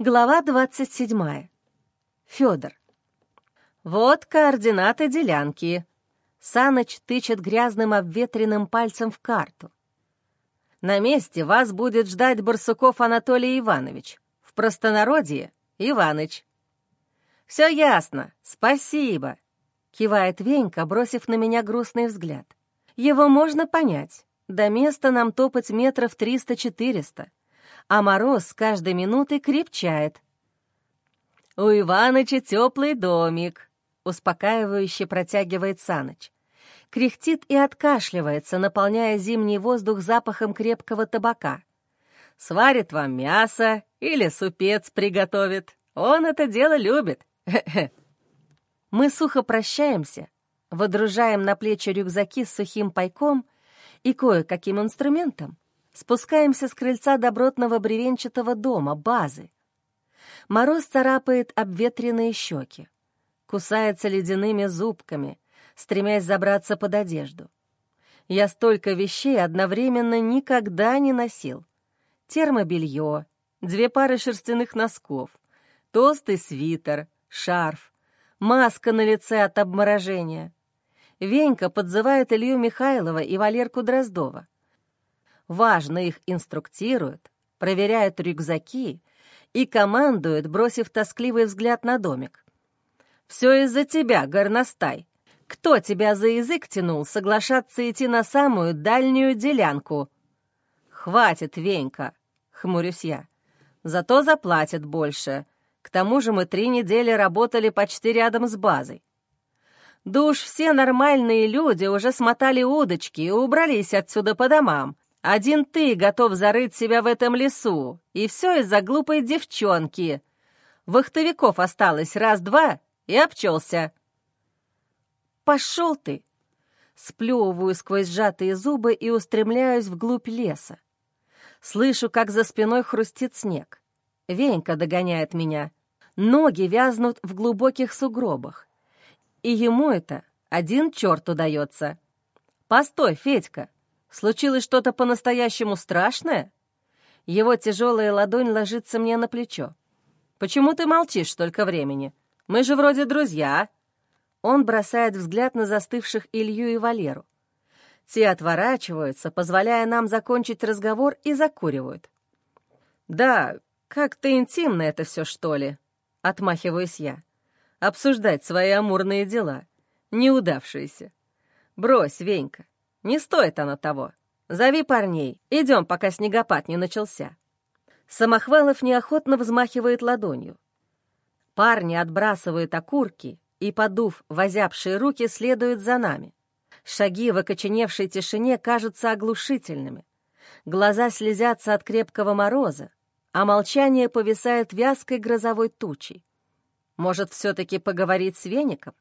Глава 27. Фёдор. Вот координаты делянки. Саныч тычет грязным обветренным пальцем в карту. На месте вас будет ждать Барсуков Анатолий Иванович. В простонародье — Иваныч. «Все ясно, спасибо», — кивает Венька, бросив на меня грустный взгляд. «Его можно понять. До места нам топать метров триста-четыреста а мороз с каждой минутой крепчает. «У Иваныча теплый домик», — успокаивающе протягивает Саныч. Кряхтит и откашливается, наполняя зимний воздух запахом крепкого табака. «Сварит вам мясо или супец приготовит. Он это дело любит. Мы сухо прощаемся, водружаем на плечи рюкзаки с сухим пайком и кое-каким инструментом, Спускаемся с крыльца добротного бревенчатого дома, базы. Мороз царапает обветренные щеки, кусается ледяными зубками, стремясь забраться под одежду. Я столько вещей одновременно никогда не носил. Термобелье, две пары шерстяных носков, толстый свитер, шарф, маска на лице от обморожения. Венька подзывает Илью Михайлова и Валерку Дроздова важно их инструктирует, проверяет рюкзаки и командует, бросив тоскливый взгляд на домик. «Все из-за тебя, горностай. Кто тебя за язык тянул соглашаться идти на самую дальнюю делянку?» «Хватит, Венька», — хмурюсь я. «Зато заплатят больше. К тому же мы три недели работали почти рядом с базой. Да уж все нормальные люди уже смотали удочки и убрались отсюда по домам. Один ты готов зарыть себя в этом лесу, и все из-за глупой девчонки. Вахтовиков осталось раз-два и обчелся. Пошел ты! Сплевываю сквозь сжатые зубы и устремляюсь вглубь леса. Слышу, как за спиной хрустит снег. Венька догоняет меня. Ноги вязнут в глубоких сугробах. И ему это один черт удается. «Постой, Федька!» Случилось что-то по-настоящему страшное? Его тяжелая ладонь ложится мне на плечо. Почему ты молчишь столько времени? Мы же вроде друзья. Он бросает взгляд на застывших Илью и Валеру. Те отворачиваются, позволяя нам закончить разговор, и закуривают. «Да, как-то интимно это все, что ли?» — отмахиваюсь я. «Обсуждать свои амурные дела, неудавшиеся. Брось, Венька, не стоит оно того. Зови парней. Идем, пока снегопад не начался». Самохвалов неохотно взмахивает ладонью. Парни отбрасывают окурки и, подув возябшие руки, следуют за нами. Шаги в окоченевшей тишине кажутся оглушительными. Глаза слезятся от крепкого мороза, а молчание повисает вязкой грозовой тучей. Может, все-таки поговорить с Веником?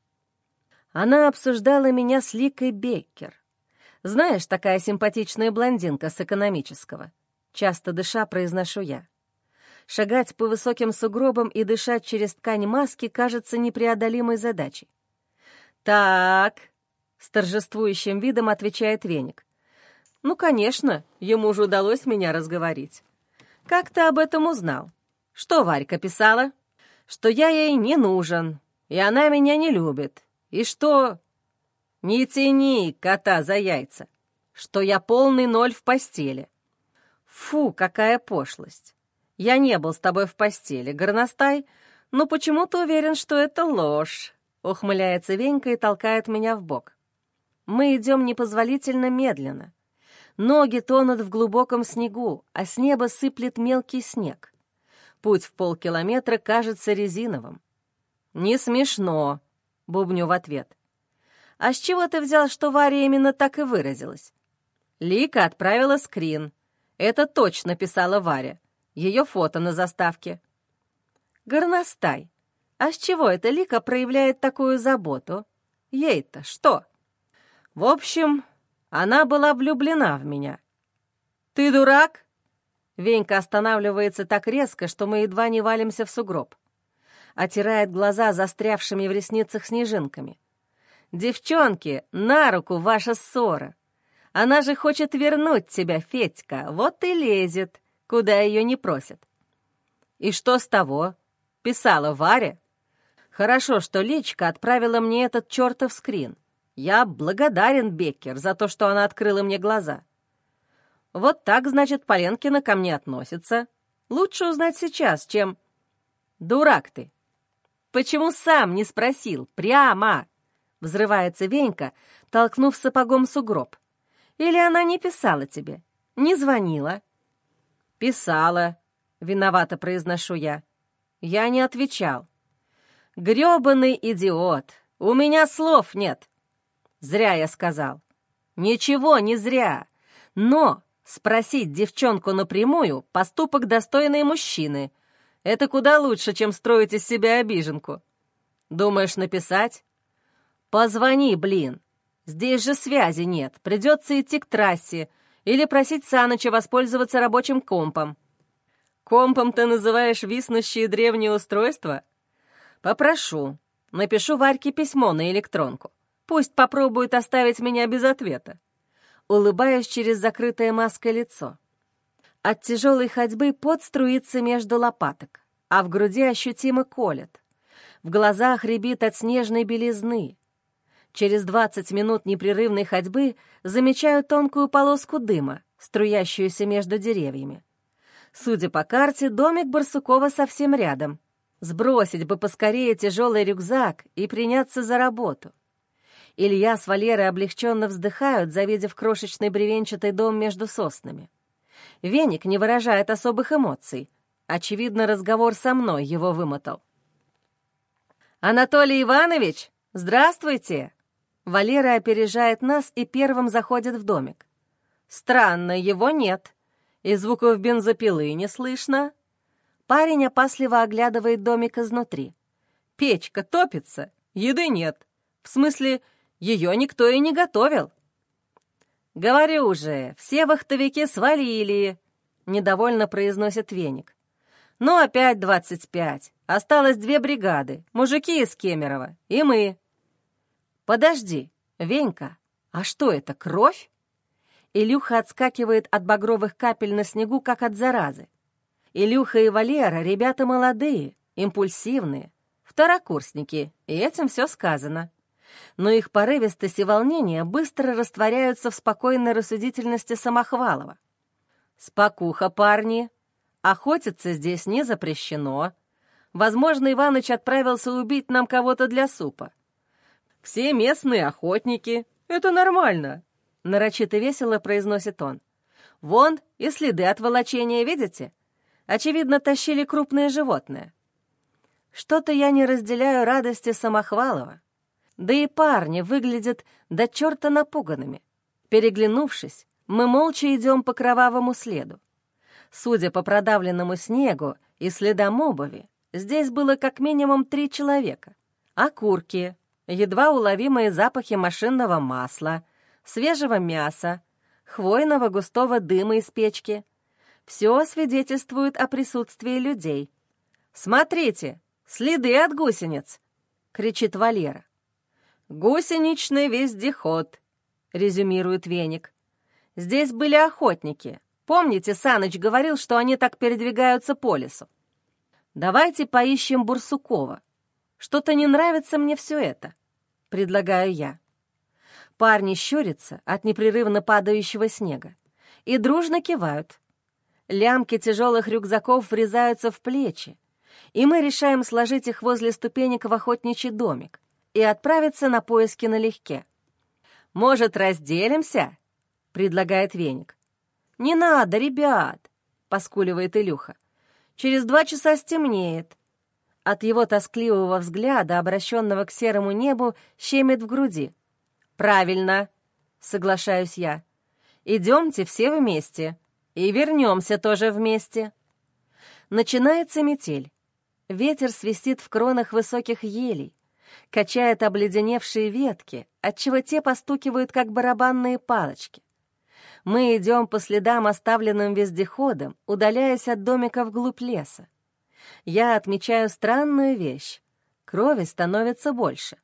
Она обсуждала меня с Ликой Беккер. Знаешь, такая симпатичная блондинка с экономического. Часто дыша, произношу я. Шагать по высоким сугробам и дышать через ткань маски кажется непреодолимой задачей. «Так», — с торжествующим видом отвечает Веник. «Ну, конечно, ему же удалось меня разговорить. Как ты об этом узнал? Что Варька писала? Что я ей не нужен, и она меня не любит, и что не тяни кота за яйца, что я полный ноль в постели. Фу, какая пошлость. Я не был с тобой в постели, горностай, но почему-то уверен, что это ложь. Ухмыляется Венька и толкает меня в бок. Мы идем непозволительно медленно. Ноги тонут в глубоком снегу, а с неба сыплет мелкий снег. Путь в полкилометра кажется резиновым. «Не смешно», — бубню в ответ. «А с чего ты взял, что Варя именно так и выразилась?» Лика отправила скрин. Это точно писала Варя. Ее фото на заставке. «Горностай, а с чего эта Лика проявляет такую заботу? Ей-то что?» «В общем, она была влюблена в меня». «Ты дурак?» Венька останавливается так резко, что мы едва не валимся в сугроб. Отирает глаза застрявшими в ресницах снежинками. «Девчонки, на руку ваша ссора! Она же хочет вернуть тебя, Федька, вот и лезет, куда ее не просят». И что с того? Писала Варя. Хорошо, что Личка отправила мне этот чертов скрин. Я благодарен Беккер за то, что она открыла мне глаза. Вот так, значит, Поленкина ко мне относится. Лучше узнать сейчас, чем... Дурак ты. Почему сам не спросил? Прямо! Взрывается Венька, толкнув сапогом сугроб. Или она не писала тебе? Не звонила? Писала, виновато произношу я. Я не отвечал. Грёбаный идиот! У меня слов нет. Зря я сказал. Ничего, не зря. Но спросить девчонку напрямую — поступок достойный мужчины. Это куда лучше, чем строить из себя обиженку. Думаешь написать? Позвони, блин. Здесь же связи нет. Придется идти к трассе или просить Саныча воспользоваться рабочим компом. Компом ты называешь виснущие древние устройства? Попрошу. Напишу Варьке письмо на электронку. Пусть попробует оставить меня без ответа. Улыбаюсь через закрытое маской лицо. От тяжелой ходьбы пот струится между лопаток, а в груди ощутимо колет. В глазах рябит от снежной белизны. Через 20 минут непрерывной ходьбы замечаю тонкую полоску дыма, струящуюся между деревьями. Судя по карте, домик Барсукова совсем рядом. Сбросить бы поскорее тяжелый рюкзак и приняться за работу. Илья с Валерой облегченно вздыхают, завидев крошечный бревенчатый дом между соснами. Веник не выражает особых эмоций. Очевидно, разговор со мной его вымотал. «Анатолий Иванович, здравствуйте!» Валера опережает нас и первым заходит в домик. «Странно, его нет. И звуков бензопилы не слышно». Парень опасливо оглядывает домик изнутри. «Печка топится, еды нет. В смысле, ее никто и не готовил». «Говорю же, все вахтовики свалили», — недовольно произносит Веник. «Ну, опять двадцать пять. Осталось две бригады, мужики из Кемерово и мы». «Подожди, Венька, а что это, кровь?» Илюха отскакивает от багровых капель на снегу, как от заразы. Илюха и Валера — ребята молодые, импульсивные, второкурсники, и этим все сказано. Но их порывистость и волнение быстро растворяются в спокойной рассудительности Самохвалова. «Спокуха, парни! Охотиться здесь не запрещено. Возможно, Иваныч отправился убить нам кого-то для супа. Все местные охотники. Это нормально. Нарочито весело произносит он. Вон и следы от волочения, видите? Очевидно, тащили крупное животное. Что-то я не разделяю радости Самохвалова. Да и парни выглядят до черта напуганными. Переглянувшись, мы молча идем по кровавому следу. Судя по продавленному снегу и следам обуви, здесь было как минимум три человека. Окурки, едва уловимые запахи машинного масла, свежего мяса, хвойного густого дыма из печки. Все свидетельствует о присутствии людей. «Смотрите, следы от гусениц!» — кричит Валера. «Гусеничный вездеход», — резюмирует Веник. «Здесь были охотники. Помните, Саныч говорил, что они так передвигаются по лесу? Давайте поищем Бурсукова. Что-то не нравится мне все это», — предлагаю я. Парни щурятся от непрерывно падающего снега и дружно кивают. Лямки тяжелых рюкзаков врезаются в плечи, и мы решаем сложить их возле ступенек в охотничий домик и отправиться на поиски налегке. «Может, разделимся?» — предлагает Веник. «Не надо, ребят!» — поскуливает Илюха. «Через два часа стемнеет. От его тоскливого взгляда, обращенного к серому небу, щемит в груди. «Правильно», — соглашаюсь я. «Идемте все вместе. И вернемся тоже вместе». Начинается метель. Ветер свистит в кронах высоких елей, качает обледеневшие ветки, отчего те постукивают, как барабанные палочки. Мы идем по следам, оставленным вездеходом, удаляясь от домика вглубь леса я отмечаю странную вещь. Крови становится больше.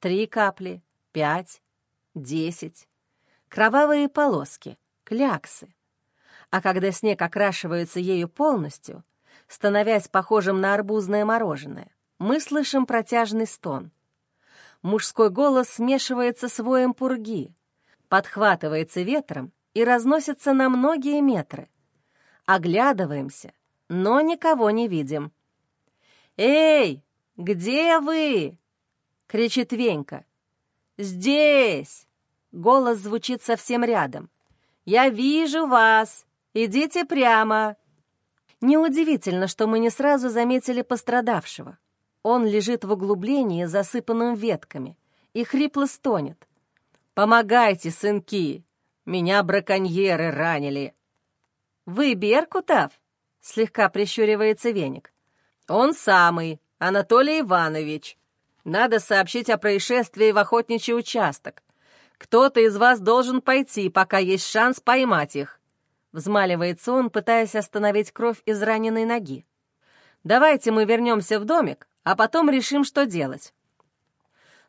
Три капли, пять, десять. Кровавые полоски, кляксы. А когда снег окрашивается ею полностью, становясь похожим на арбузное мороженое, мы слышим протяжный стон. Мужской голос смешивается с воем пурги, подхватывается ветром и разносится на многие метры. Оглядываемся, но никого не видим. «Эй, где вы?» — кричит Венька. «Здесь!» — голос звучит совсем рядом. «Я вижу вас! Идите прямо!» Неудивительно, что мы не сразу заметили пострадавшего. Он лежит в углублении, засыпанном ветками, и хрипло стонет. «Помогайте, сынки! Меня браконьеры ранили!» «Вы Беркутов?» — слегка прищуривается веник. «Он самый, Анатолий Иванович. Надо сообщить о происшествии в охотничий участок. Кто-то из вас должен пойти, пока есть шанс поймать их. Взмаливается он, пытаясь остановить кровь из раненой ноги. «Давайте мы вернемся в домик, а потом решим, что делать».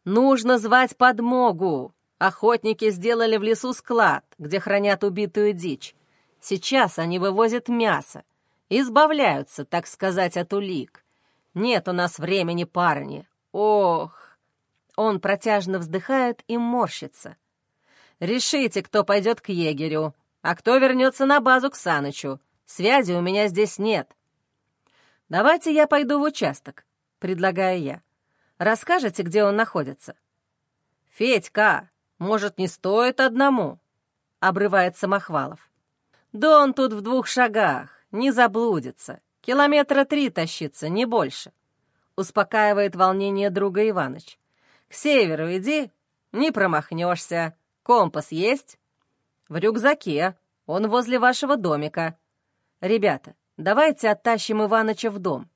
«Нужно звать подмогу!» Охотники сделали в лесу склад, где хранят убитую дичь. Сейчас они вывозят мясо, избавляются, так сказать, от улик. Нет у нас времени, парни. Ох! Он протяжно вздыхает и морщится. Решите, кто пойдет к егерю, а кто вернется на базу к Санычу. Связи у меня здесь нет. Давайте я пойду в участок, предлагаю я. Расскажете, где он находится? Федька, может, не стоит одному? Обрывает Самохвалов. Да он тут в двух шагах, не заблудится. Километра три тащится, не больше. Успокаивает волнение друга Иваныч. К северу иди, не промахнешься. Компас есть? «В рюкзаке. Он возле вашего домика. Ребята, давайте оттащим Иваныча в дом».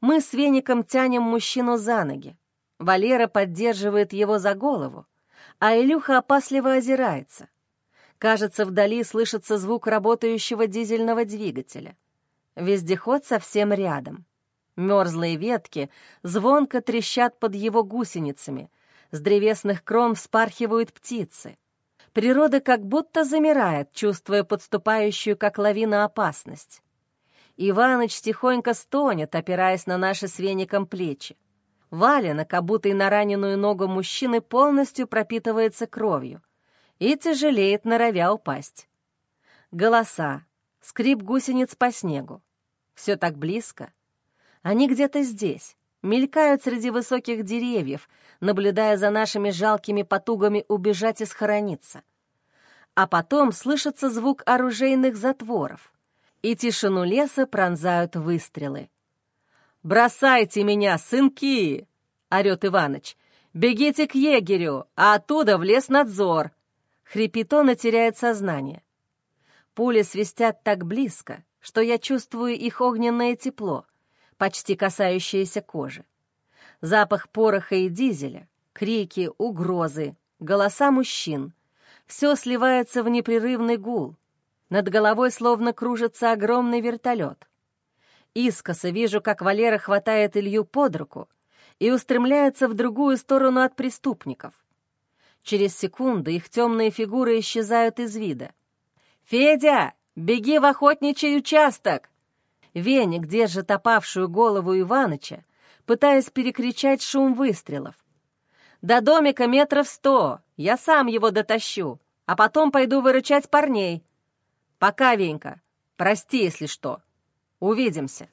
Мы с Веником тянем мужчину за ноги. Валера поддерживает его за голову, а Илюха опасливо озирается. Кажется, вдали слышится звук работающего дизельного двигателя. Вездеход совсем рядом. Мерзлые ветки звонко трещат под его гусеницами, с древесных крон вспархивают птицы. Природа как будто замирает, чувствуя подступающую, как лавина, опасность. Иваныч тихонько стонет, опираясь на наши с веником плечи. Валенок, обутый на раненую ногу мужчины, полностью пропитывается кровью и тяжелеет, норовя упасть. Голоса, скрип гусениц по снегу. Все так близко. Они где-то здесь, мелькают среди высоких деревьев, наблюдая за нашими жалкими потугами убежать и схорониться. А потом слышится звук оружейных затворов, и тишину леса пронзают выстрелы. «Бросайте меня, сынки!» — орёт Иваныч. «Бегите к егерю, а оттуда в лес надзор!» Хрипит он и теряет сознание. Пули свистят так близко, что я чувствую их огненное тепло, почти касающееся кожи. Запах пороха и дизеля, крики, угрозы, голоса мужчин — все сливается в непрерывный гул. Над головой словно кружится огромный вертолет. Искоса вижу, как Валера хватает Илью под руку и устремляется в другую сторону от преступников. Через секунду их темные фигуры исчезают из вида. «Федя, беги в охотничий участок!» Веник держит опавшую голову Иваныча, пытаясь перекричать шум выстрелов. «До домика метров сто, я сам его дотащу, а потом пойду выручать парней. Пока, Венька, прости, если что. Увидимся».